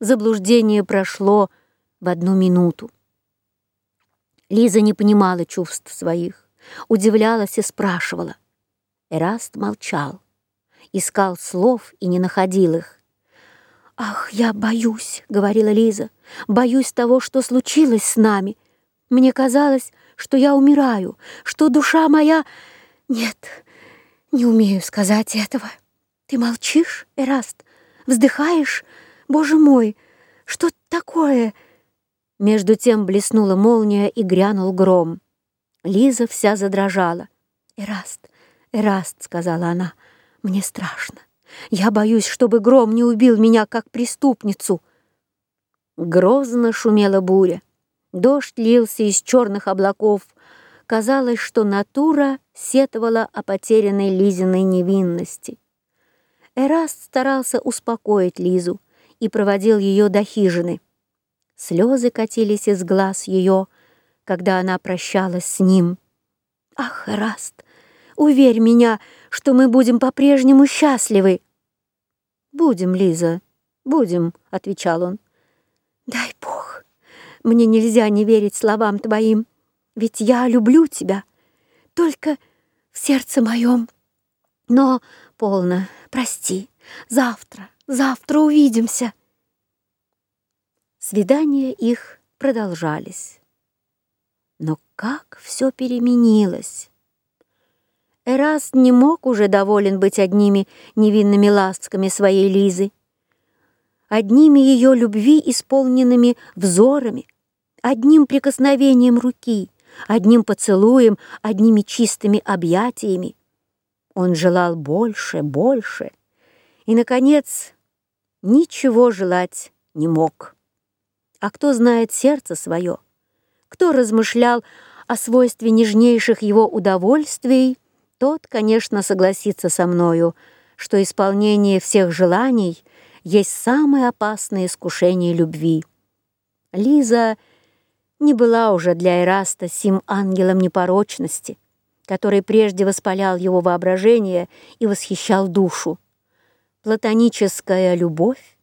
Заблуждение прошло в одну минуту. Лиза не понимала чувств своих, удивлялась и спрашивала. Эраст молчал, искал слов и не находил их. «Ах, я боюсь», — говорила Лиза, — «боюсь того, что случилось с нами. Мне казалось, что я умираю, что душа моя... Нет, не умею сказать этого. Ты молчишь, Эраст, вздыхаешь, Боже мой, что такое?» Между тем блеснула молния и грянул гром. Лиза вся задрожала. «Эраст, Эраст», — сказала она, — «мне страшно. Я боюсь, чтобы гром не убил меня, как преступницу». Грозно шумела буря. Дождь лился из черных облаков. Казалось, что натура сетовала о потерянной Лизиной невинности. Эраст старался успокоить Лизу, и проводил ее до хижины. Слезы катились из глаз ее, когда она прощалась с ним. «Ах, Раст, уверь меня, что мы будем по-прежнему счастливы!» «Будем, Лиза, будем», — отвечал он. «Дай Бог, мне нельзя не верить словам твоим, ведь я люблю тебя, только в сердце моем. Но полно, прости, завтра, Завтра увидимся!» Свидания их продолжались. Но как все переменилось! Эраст не мог уже доволен быть одними невинными ласками своей Лизы, одними ее любви исполненными взорами, одним прикосновением руки, одним поцелуем, одними чистыми объятиями. Он желал больше, больше, и, наконец, ничего желать не мог. А кто знает сердце свое, кто размышлял о свойстве нежнейших его удовольствий, тот, конечно, согласится со мною, что исполнение всех желаний есть самое опасное искушение любви. Лиза не была уже для Эраста сим ангелом непорочности, который прежде воспалял его воображение и восхищал душу платоническая любовь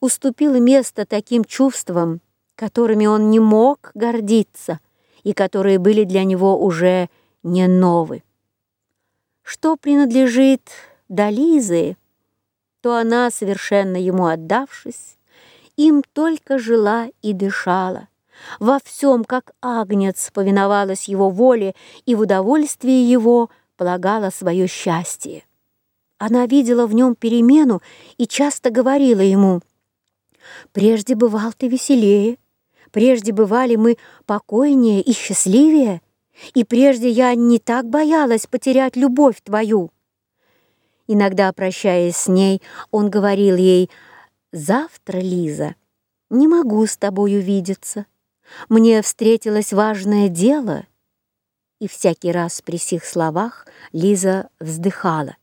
уступила место таким чувствам, которыми он не мог гордиться и которые были для него уже не новы. Что принадлежит Дализы, то она, совершенно ему отдавшись, им только жила и дышала, во всем, как агнец, повиновалась его воле и в удовольствии его полагала свое счастье. Она видела в нем перемену и часто говорила ему, «Прежде бывал ты веселее, прежде бывали мы покойнее и счастливее, и прежде я не так боялась потерять любовь твою». Иногда, прощаясь с ней, он говорил ей, «Завтра, Лиза, не могу с тобой увидеться. Мне встретилось важное дело». И всякий раз при сих словах Лиза вздыхала.